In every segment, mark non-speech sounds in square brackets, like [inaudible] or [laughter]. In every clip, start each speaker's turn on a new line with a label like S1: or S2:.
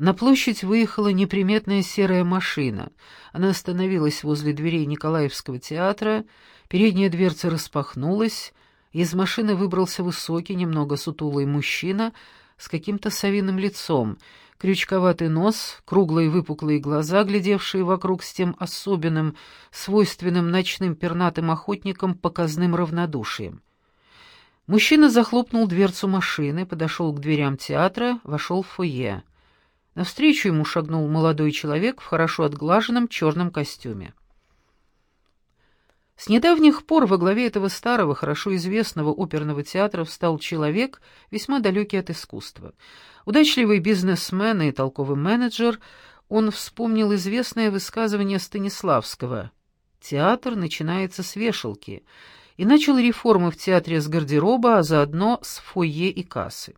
S1: На площадь выехала неприметная серая машина. Она остановилась возле дверей Николаевского театра, передняя дверца распахнулась, из машины выбрался высокий, немного сутулый мужчина с каким-то совиным лицом, крючковатый нос, круглые выпуклые глаза, глядевшие вокруг с тем особенным, свойственным ночным пернатым охотникам показным равнодушием. Мужчина захлопнул дверцу машины, подошел к дверям театра, вошел в фойе. Навстречу ему шагнул молодой человек в хорошо отглаженном черном костюме. С недавних пор во главе этого старого, хорошо известного оперного театра встал человек, весьма далекий от искусства. Удачливый бизнесмен и толковый менеджер, он вспомнил известное высказывание Станиславского «Театр начинается с вешалки» и начал реформы в театре с гардероба, а заодно с фойе и кассы.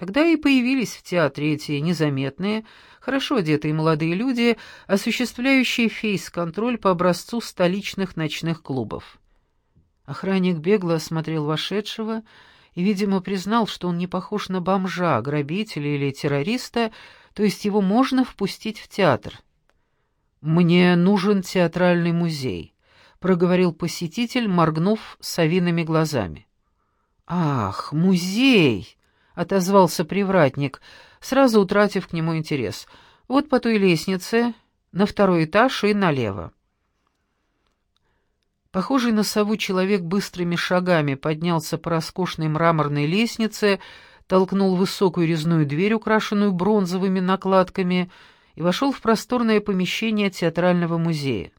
S1: Тогда и появились в театре эти незаметные, хорошо одетые молодые люди, осуществляющие фейс-контроль по образцу столичных ночных клубов. Охранник бегло осмотрел вошедшего и, видимо, признал, что он не похож на бомжа, грабителя или террориста, то есть его можно впустить в театр. «Мне нужен театральный музей», — проговорил посетитель, моргнув совиными глазами. «Ах, музей!» — отозвался привратник, сразу утратив к нему интерес. «Вот по той лестнице, на второй этаж и налево». Похожий на сову человек быстрыми шагами поднялся по роскошной мраморной лестнице, толкнул высокую резную дверь, украшенную бронзовыми накладками, и вошел в просторное помещение театрального музея.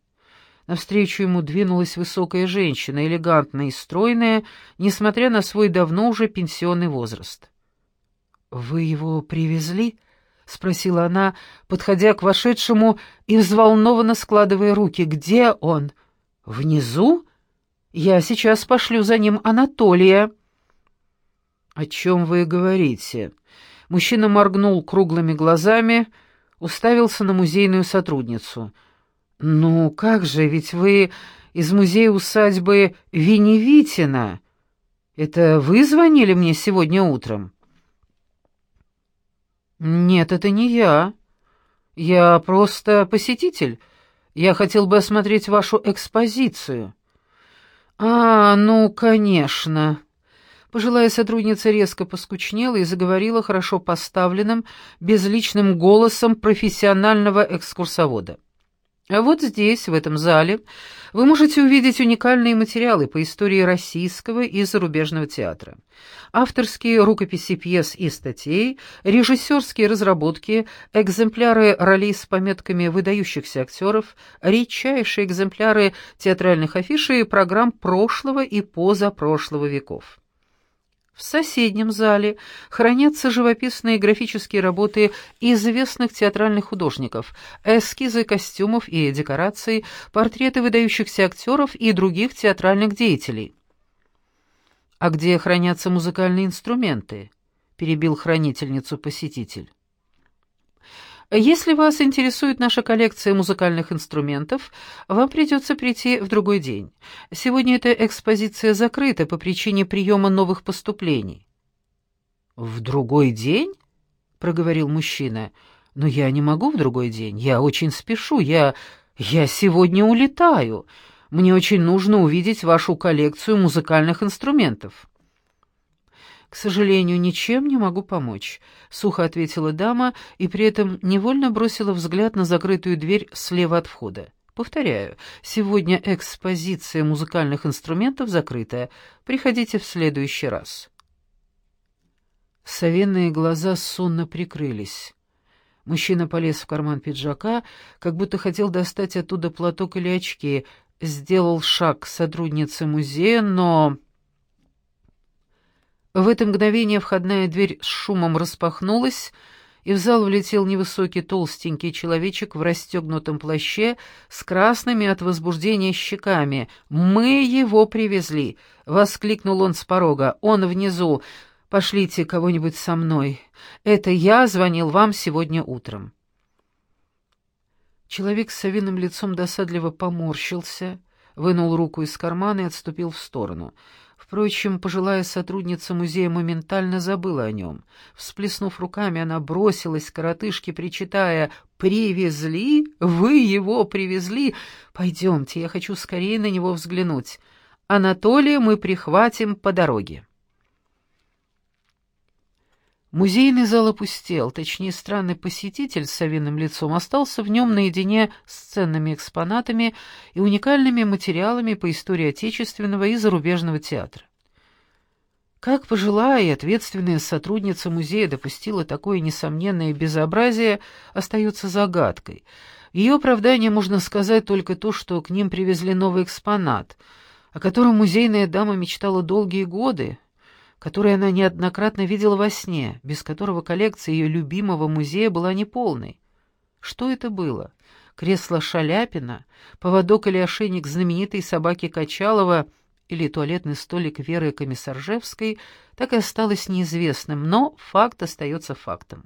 S1: Навстречу ему двинулась высокая женщина, элегантная и стройная, несмотря на свой давно уже пенсионный возраст. «Вы его привезли?» — спросила она, подходя к вошедшему и взволнованно складывая руки. «Где он? Внизу? Я сейчас пошлю за ним Анатолия». «О чем вы говорите?» Мужчина моргнул круглыми глазами, уставился на музейную сотрудницу. «Ну как же, ведь вы из музея усадьбы Веневитина. Это вы звонили мне сегодня утром?» «Нет, это не я. Я просто посетитель. Я хотел бы осмотреть вашу экспозицию». «А, ну, конечно». Пожилая сотрудница резко поскучнела и заговорила хорошо поставленным, безличным голосом профессионального экскурсовода. А вот здесь, в этом зале, вы можете увидеть уникальные материалы по истории российского и зарубежного театра. Авторские рукописи пьес и статей, режиссерские разработки, экземпляры ролей с пометками выдающихся актеров, редчайшие экземпляры театральных афиш и программ прошлого и позапрошлого веков. В соседнем зале хранятся живописные графические работы известных театральных художников, эскизы костюмов и декораций, портреты выдающихся актеров и других театральных деятелей. «А где хранятся музыкальные инструменты?» — перебил хранительницу посетитель. Если вас интересует наша коллекция музыкальных инструментов, вам придется прийти в другой день. Сегодня эта экспозиция закрыта по причине приема новых поступлений». «В другой день?» — проговорил мужчина. «Но я не могу в другой день. Я очень спешу. Я... я сегодня улетаю. Мне очень нужно увидеть вашу коллекцию музыкальных инструментов». «К сожалению, ничем не могу помочь», — сухо ответила дама и при этом невольно бросила взгляд на закрытую дверь слева от входа. «Повторяю, сегодня экспозиция музыкальных инструментов закрыта. Приходите в следующий раз». Совенные глаза сонно прикрылись. Мужчина полез в карман пиджака, как будто хотел достать оттуда платок или очки, сделал шаг к сотруднице музея, но... В это мгновение входная дверь с шумом распахнулась, и в зал влетел невысокий толстенький человечек в расстегнутом плаще с красными от возбуждения щеками. «Мы его привезли!» — воскликнул он с порога. «Он внизу. Пошлите кого-нибудь со мной. Это я звонил вам сегодня утром». Человек с совиным лицом досадливо поморщился, вынул руку из кармана и отступил в сторону — Впрочем, пожилая сотрудница музея моментально забыла о нем. Всплеснув руками, она бросилась к коротышке, причитая «Привезли? Вы его привезли? Пойдемте, я хочу скорее на него взглянуть. Анатолия мы прихватим по дороге». Музейный зал опустел, точнее, странный посетитель с совиным лицом остался в нем наедине с ценными экспонатами и уникальными материалами по истории отечественного и зарубежного театра. Как пожилая и ответственная сотрудница музея допустила такое несомненное безобразие, остается загадкой. Ее оправдание можно сказать только то, что к ним привезли новый экспонат, о котором музейная дама мечтала долгие годы, который она неоднократно видела во сне, без которого коллекция ее любимого музея была неполной. Что это было? Кресло Шаляпина, поводок или ошейник знаменитой собаки Качалова или туалетный столик Веры Комиссаржевской так и осталось неизвестным, но факт остается фактом.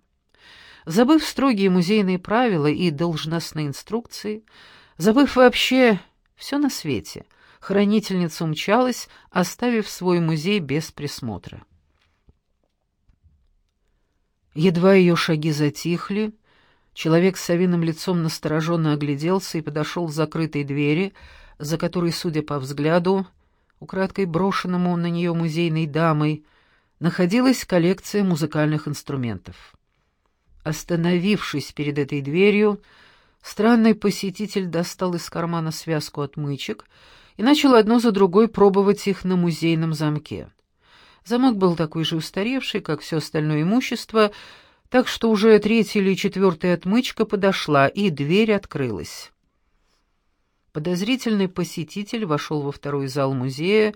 S1: Забыв строгие музейные правила и должностные инструкции, забыв вообще все на свете — хранительница умчалась, оставив свой музей без присмотра. Едва ее шаги затихли, человек с совиным лицом настороженно огляделся и подошел к закрытой двери, за которой, судя по взгляду, украдкой брошенному на нее музейной дамой, находилась коллекция музыкальных инструментов. Остановившись перед этой дверью, странный посетитель достал из кармана связку отмычек и начал одно за другой пробовать их на музейном замке. Замок был такой же устаревший, как все остальное имущество, так что уже третья или четвертая отмычка подошла, и дверь открылась. Подозрительный посетитель вошел во второй зал музея,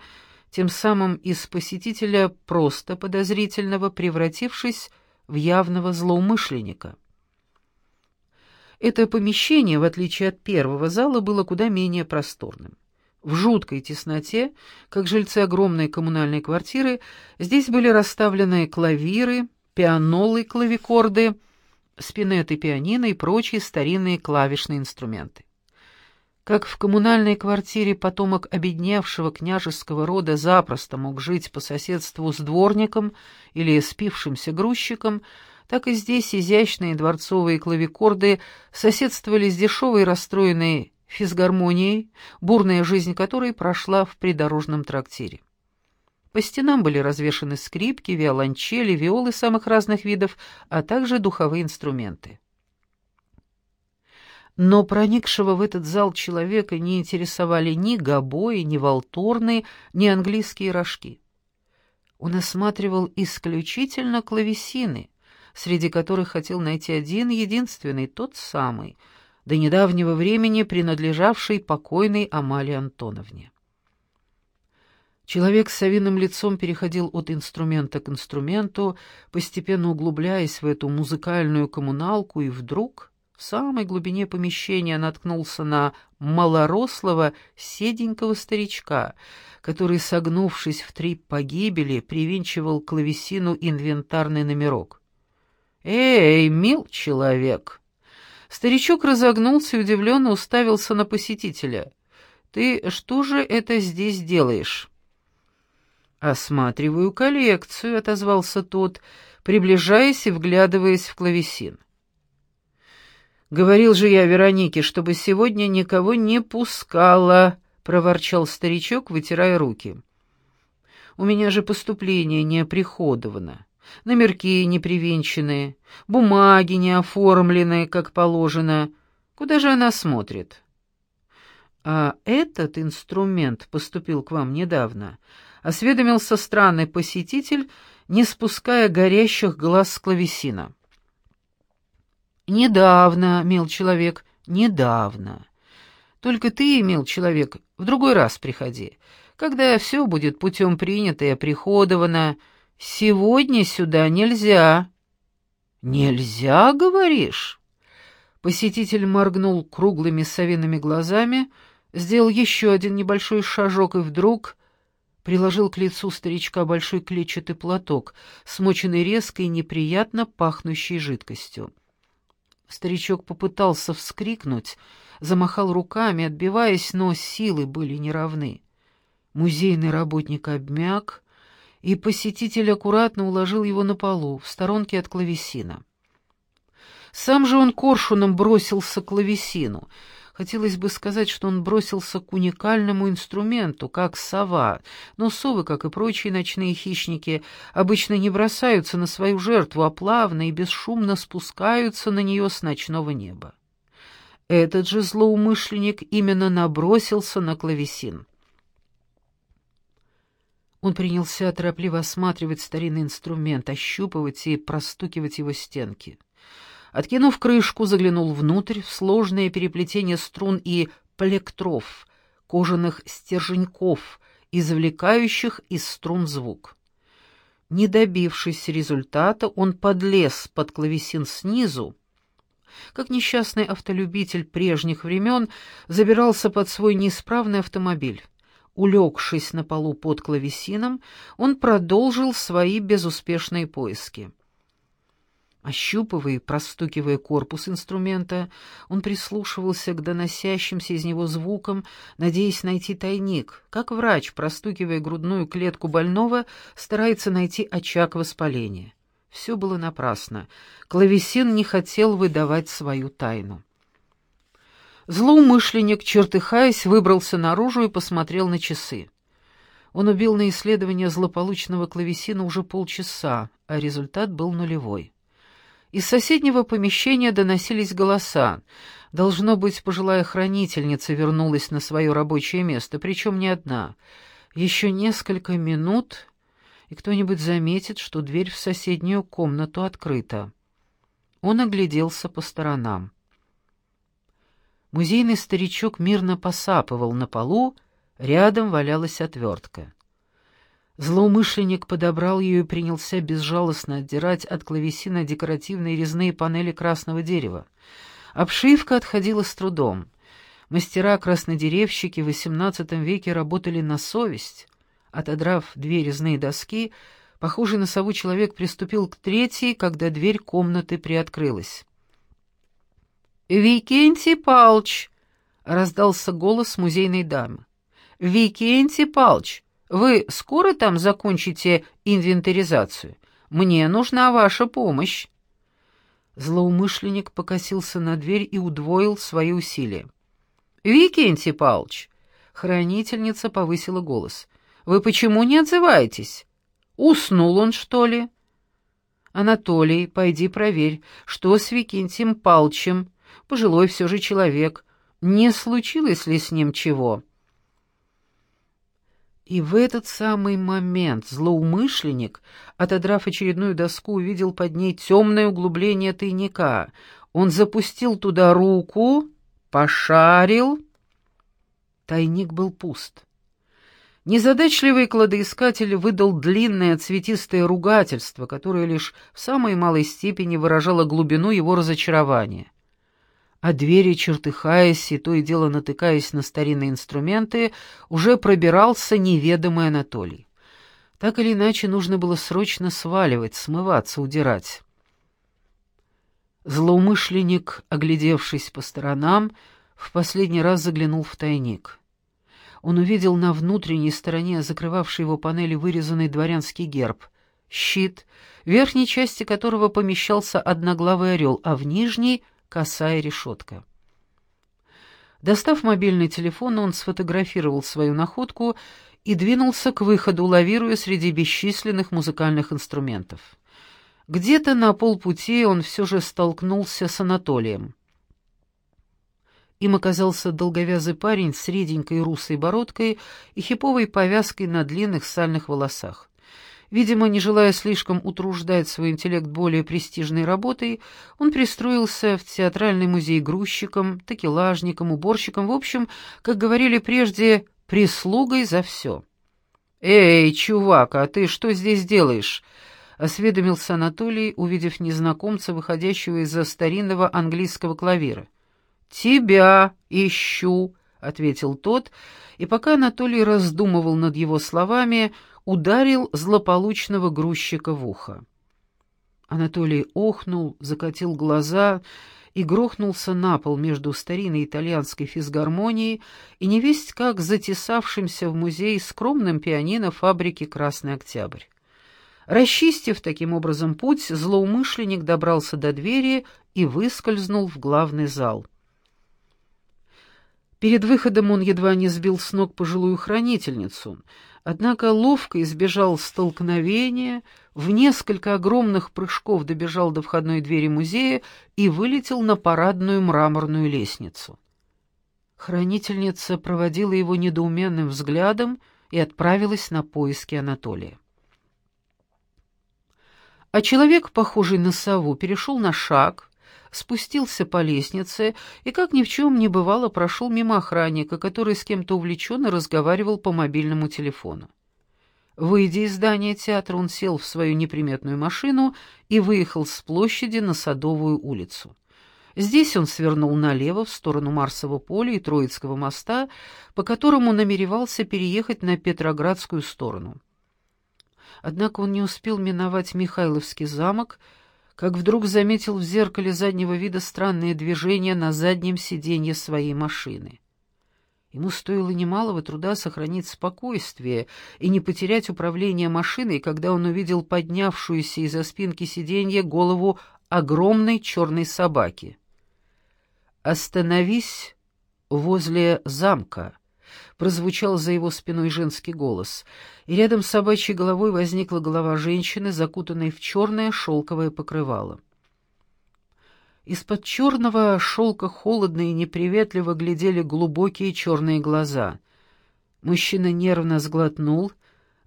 S1: тем самым из посетителя просто подозрительного превратившись в явного злоумышленника. Это помещение, в отличие от первого зала, было куда менее просторным. В жуткой тесноте, как жильцы огромной коммунальной квартиры, здесь были расставлены клавиры, пианолы, клавикорды, спинеты пианино и прочие старинные клавишные инструменты. Как в коммунальной квартире потомок обедневшего княжеского рода запросто мог жить по соседству с дворником или спившимся грузчиком, так и здесь изящные дворцовые клавикорды соседствовали с дешевой расстроенной физгармонией, бурная жизнь которой прошла в придорожном трактире. По стенам были развешаны скрипки, виолончели, виолы самых разных видов, а также духовые инструменты. Но проникшего в этот зал человека не интересовали ни гобои, ни волторны, ни английские рожки. Он осматривал исключительно клавесины, среди которых хотел найти один единственный, тот самый — до недавнего времени принадлежавшей покойной Амалии Антоновне. Человек с совиным лицом переходил от инструмента к инструменту, постепенно углубляясь в эту музыкальную коммуналку, и вдруг в самой глубине помещения наткнулся на малорослого седенького старичка, который, согнувшись в три погибели, привинчивал клавесину инвентарный номерок. «Эй, мил человек!» Старичок разогнулся и удивленно уставился на посетителя. «Ты что же это здесь делаешь?» «Осматриваю коллекцию», — отозвался тот, приближаясь и вглядываясь в клавесин. «Говорил же я Веронике, чтобы сегодня никого не пускала», — проворчал старичок, вытирая руки. «У меня же поступление не оприходовано» номерки не привинченные, бумаги не оформленные, как положено. Куда же она смотрит? А этот инструмент поступил к вам недавно. Осведомился странный посетитель, не спуская горящих глаз с клавесина. «Недавно, мил человек, недавно. Только ты, мил человек, в другой раз приходи, когда все будет путем принято и оприходовано, «Сегодня сюда нельзя». «Нельзя, говоришь?» Посетитель моргнул круглыми совиными глазами, сделал еще один небольшой шажок и вдруг приложил к лицу старичка большой клетчатый платок, смоченный резкой и неприятно пахнущей жидкостью. Старичок попытался вскрикнуть, замахал руками, отбиваясь, но силы были неравны. Музейный работник обмяк, и посетитель аккуратно уложил его на полу, в сторонке от клавесина. Сам же он коршуном бросился к клавесину. Хотелось бы сказать, что он бросился к уникальному инструменту, как сова, но совы, как и прочие ночные хищники, обычно не бросаются на свою жертву, а плавно и бесшумно спускаются на нее с ночного неба. Этот же злоумышленник именно набросился на клавесин. Он принялся торопливо осматривать старинный инструмент, ощупывать и простукивать его стенки. Откинув крышку, заглянул внутрь, в сложное переплетение струн и плектров, кожаных стерженьков, извлекающих из струн звук. Не добившись результата, он подлез под клавесин снизу, как несчастный автолюбитель прежних времен забирался под свой неисправный автомобиль. Улегшись на полу под клавесином, он продолжил свои безуспешные поиски. Ощупывая и простукивая корпус инструмента, он прислушивался к доносящимся из него звукам, надеясь найти тайник, как врач, простукивая грудную клетку больного, старается найти очаг воспаления. Все было напрасно. Клавесин не хотел выдавать свою тайну. Злоумышленник, чертыхаясь, выбрался наружу и посмотрел на часы. Он убил на исследование злополучного клавесина уже полчаса, а результат был нулевой. Из соседнего помещения доносились голоса. Должно быть, пожилая хранительница вернулась на свое рабочее место, причем не одна. Еще несколько минут, и кто-нибудь заметит, что дверь в соседнюю комнату открыта. Он огляделся по сторонам. Музейный старичок мирно посапывал на полу, рядом валялась отвертка. Злоумышленник подобрал ее и принялся безжалостно отдирать от клавесина декоративные резные панели красного дерева. Обшивка отходила с трудом. Мастера-краснодеревщики в XVIII веке работали на совесть. Отодрав две резные доски, похожий на сову человек приступил к третьей, когда дверь комнаты приоткрылась. «Викентий Палч!» — раздался голос музейной дамы. «Викентий Палч!» Вы скоро там закончите инвентаризацию? Мне нужна ваша помощь». Злоумышленник покосился на дверь и удвоил свои усилия. «Викентий Павлович!» Хранительница повысила голос. «Вы почему не отзываетесь? Уснул он, что ли?» «Анатолий, пойди проверь, что с Викентием Палчем, пожилой все же человек, не случилось ли с ним чего?» И в этот самый момент злоумышленник, отодрав очередную доску, увидел под ней темное углубление тайника. Он запустил туда руку, пошарил. Тайник был пуст. Незадачливый кладоискатель выдал длинное цветистое ругательство, которое лишь в самой малой степени выражало глубину его разочарования а двери, чертыхаясь и то и дело натыкаясь на старинные инструменты, уже пробирался неведомый Анатолий. Так или иначе, нужно было срочно сваливать, смываться, удирать. Злоумышленник, оглядевшись по сторонам, в последний раз заглянул в тайник. Он увидел на внутренней стороне закрывавшей его панели вырезанный дворянский герб, щит, в верхней части которого помещался одноглавый орел, а в нижней — косая решетка. Достав мобильный телефон, он сфотографировал свою находку и двинулся к выходу, лавируя среди бесчисленных музыкальных инструментов. Где-то на полпути он все же столкнулся с Анатолием. Им оказался долговязый парень с реденькой русой бородкой и хиповой повязкой на длинных сальных волосах. Видимо, не желая слишком утруждать свой интеллект более престижной работой, он пристроился в театральный музей грузчиком, такелажником, уборщиком, в общем, как говорили прежде, прислугой за все. «Эй, чувак, а ты что здесь делаешь?» — осведомился Анатолий, увидев незнакомца, выходящего из-за старинного английского клавира. «Тебя ищу», — ответил тот, и пока Анатолий раздумывал над его словами, — ударил злополучного грузчика в ухо. Анатолий охнул, закатил глаза и грохнулся на пол между старинной итальянской физгармонией и невесть как затесавшимся в музей скромным пианино фабрики «Красный Октябрь». Расчистив таким образом путь, злоумышленник добрался до двери и выскользнул в главный зал. Перед выходом он едва не сбил с ног пожилую хранительницу, однако ловко избежал столкновения, в несколько огромных прыжков добежал до входной двери музея и вылетел на парадную мраморную лестницу. Хранительница проводила его недоуменным взглядом и отправилась на поиски Анатолия. А человек, похожий на сову, перешел на шаг, спустился по лестнице и, как ни в чем не бывало, прошел мимо охранника, который с кем-то увлеченно разговаривал по мобильному телефону. Выйдя из здания театра, он сел в свою неприметную машину и выехал с площади на Садовую улицу. Здесь он свернул налево в сторону Марсового поля и Троицкого моста, по которому намеревался переехать на Петроградскую сторону. Однако он не успел миновать Михайловский замок как вдруг заметил в зеркале заднего вида странные движения на заднем сиденье своей машины. Ему стоило немалого труда сохранить спокойствие и не потерять управление машиной, когда он увидел поднявшуюся из-за спинки сиденья голову огромной черной собаки. «Остановись возле замка», прозвучал за его спиной женский голос, и рядом с собачьей головой возникла голова женщины, закутанной в черное шелковое покрывало. Из-под черного шелка холодно и неприветливо глядели глубокие черные глаза. Мужчина нервно сглотнул,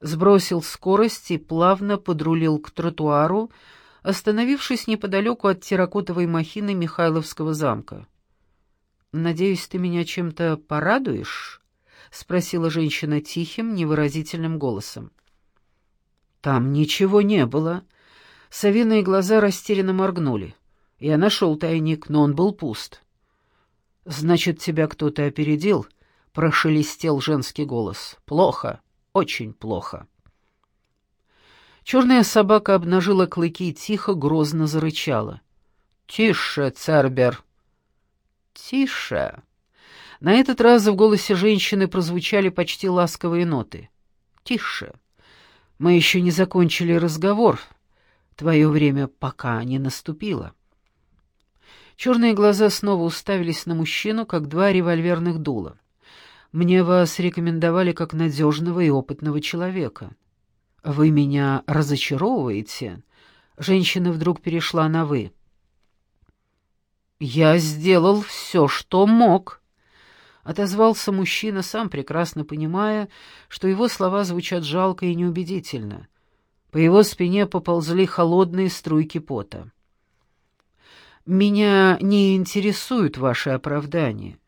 S1: сбросил скорость и плавно подрулил к тротуару, остановившись неподалеку от терракотовой махины Михайловского замка. «Надеюсь, ты меня чем-то порадуешь?» — спросила женщина тихим, невыразительным голосом. «Там ничего не было». Савиные глаза растерянно моргнули. Я нашел тайник, но он был пуст. «Значит, тебя кто-то опередил?» — прошелестел женский голос. «Плохо, очень плохо». Черная собака обнажила клыки и тихо, грозно зарычала. «Тише, Цербер!» «Тише!» На этот раз в голосе женщины прозвучали почти ласковые ноты. «Тише. Мы еще не закончили разговор. Твое время пока не наступило». Черные глаза снова уставились на мужчину, как два револьверных дула. «Мне вас рекомендовали как надежного и опытного человека. Вы меня разочаровываете?» Женщина вдруг перешла на «вы». «Я сделал все, что мог», отозвался мужчина, сам прекрасно понимая, что его слова звучат жалко и неубедительно. По его спине поползли холодные струйки пота. «Меня не интересуют ваши оправдания.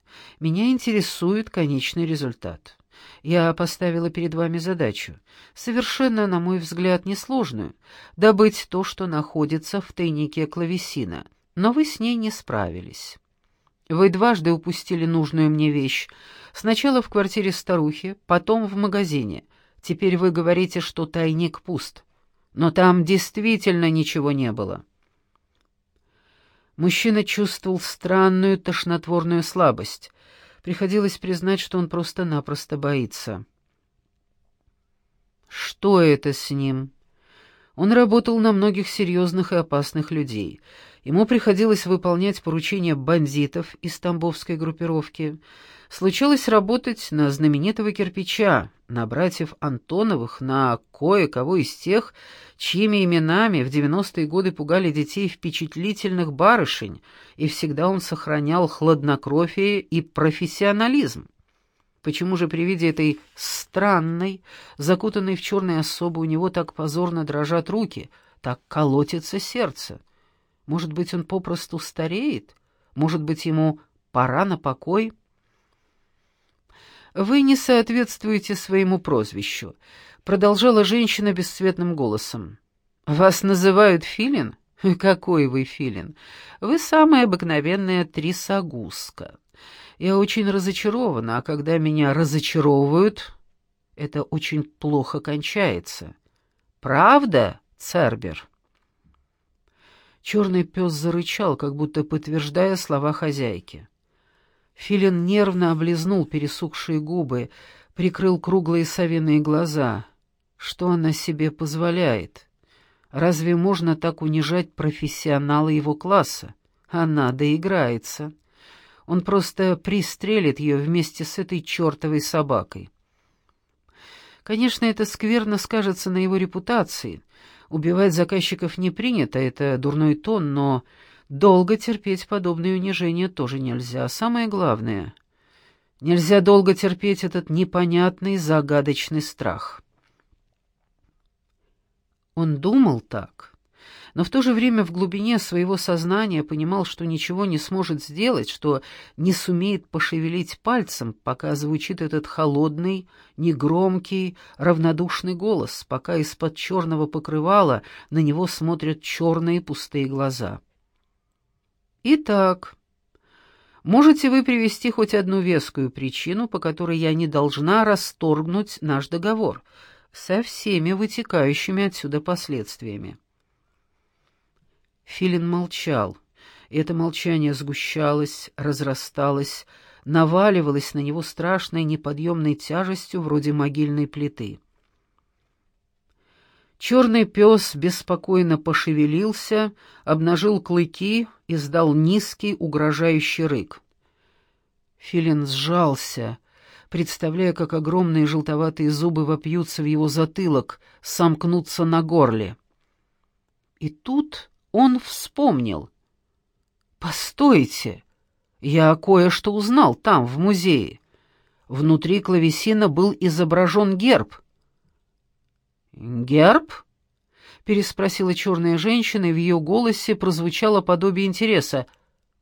S1: Меня интересует конечный результат. Я поставила перед вами задачу, совершенно, на мой взгляд, несложную, добыть то, что находится в тайнике клавесина, но вы с ней не справились». Вы дважды упустили нужную мне вещь. Сначала в квартире старухи, потом в магазине. Теперь вы говорите, что тайник пуст. Но там действительно ничего не было. Мужчина чувствовал странную тошнотворную слабость. Приходилось признать, что он просто-напросто боится. Что это с ним? Он работал на многих серьезных и опасных людей — Ему приходилось выполнять поручения бандитов из тамбовской группировки. Случилось работать на знаменитого кирпича, на братьев Антоновых, на кое-кого из тех, чьими именами в 90-е годы пугали детей впечатлительных барышень, и всегда он сохранял хладнокровие и профессионализм. Почему же при виде этой странной, закутанной в черные особы, у него так позорно дрожат руки, так колотится сердце? Может быть, он попросту стареет? Может быть, ему пора на покой? «Вы не соответствуете своему прозвищу», — продолжала женщина бесцветным голосом. «Вас называют Филин? [laughs] Какой вы Филин? Вы самая обыкновенная трясогузка. Я очень разочарована, а когда меня разочаровывают, это очень плохо кончается. Правда, Цербер?» Черный пес зарычал, как будто подтверждая слова хозяйки. Филин нервно облизнул пересохшие губы, прикрыл круглые совиные глаза. Что она себе позволяет? Разве можно так унижать профессионала его класса? Она доиграется. Он просто пристрелит ее вместе с этой чертовой собакой. Конечно, это скверно скажется на его репутации. Убивать заказчиков не принято, это дурной тон, но долго терпеть подобные унижения тоже нельзя. Самое главное, нельзя долго терпеть этот непонятный, загадочный страх. Он думал так, но в то же время в глубине своего сознания понимал, что ничего не сможет сделать, что не сумеет пошевелить пальцем, пока звучит этот холодный, негромкий, равнодушный голос, пока из-под черного покрывала на него смотрят черные пустые глаза. «Итак...» Можете вы привести хоть одну вескую причину, по которой я не должна расторгнуть наш договор, со всеми вытекающими отсюда последствиями?» Филин молчал, и это молчание сгущалось, разрасталось, наваливалось на него страшной неподъемной тяжестью вроде могильной плиты. Черный пес беспокойно пошевелился, обнажил клыки, и издал низкий, угрожающий рык. Филин сжался, представляя, как огромные желтоватые зубы вопьются в его затылок, сомкнутся на горле. И тут он вспомнил. «Постойте, я кое-что узнал там, в музее. Внутри клавесина был изображен герб». «Герб?» — переспросила черная женщина, и в ее голосе прозвучало подобие интереса.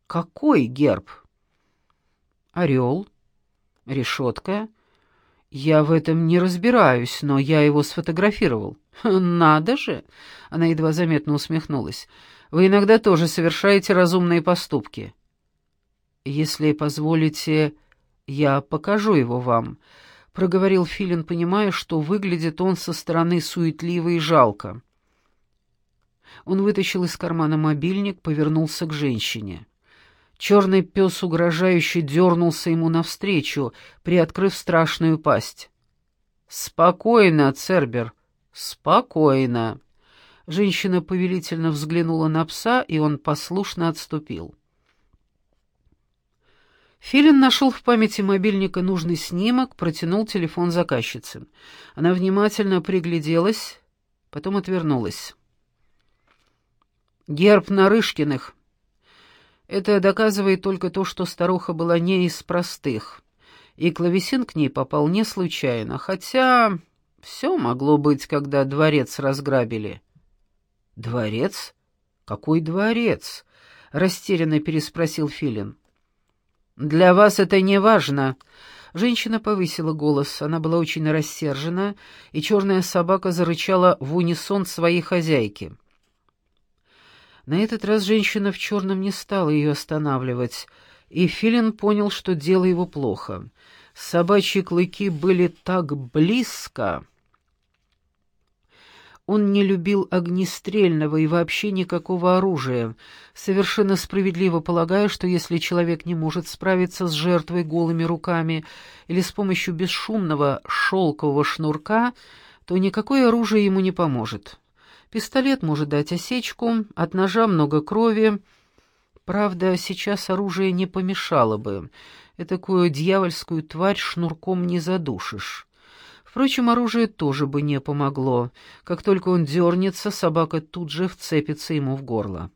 S1: «Какой герб?» «Орел? Решетка?» «Я в этом не разбираюсь, но я его сфотографировал». [laughs] «Надо же!» — она едва заметно усмехнулась. «Вы иногда тоже совершаете разумные поступки». «Если позволите, я покажу его вам», — проговорил Филин, понимая, что выглядит он со стороны суетливо и жалко. Он вытащил из кармана мобильник, повернулся к женщине. Черный пес угрожающе дернулся ему навстречу, приоткрыв страшную пасть. «Спокойно, Цербер, спокойно!» Женщина повелительно взглянула на пса, и он послушно отступил. Филин нашел в памяти мобильника нужный снимок, протянул телефон заказчице. Она внимательно пригляделась, потом отвернулась. «Герб Нарышкиных», это доказывает только то, что старуха была не из простых, и клавесин к ней попал не случайно, хотя все могло быть, когда дворец разграбили. «Дворец? Какой дворец?» — растерянно переспросил Филин. «Для вас это не важно». Женщина повысила голос, она была очень рассержена, и черная собака зарычала в унисон своей хозяйки. На этот раз женщина в черном не стала ее останавливать, и Филин понял, что дело его плохо. Собачьи клыки были так близко. Он не любил огнестрельного и вообще никакого оружия, совершенно справедливо полагая, что если человек не может справиться с жертвой голыми руками или с помощью бесшумного шелкового шнурка, то никакое оружие ему не поможет. Пистолет может дать осечку, от ножа много крови. Правда, сейчас оружие не помешало бы. Этакую дьявольскую тварь шнурком не задушишь. Впрочем, оружие тоже бы не помогло. Как только он дернется, собака тут же вцепится ему в горло.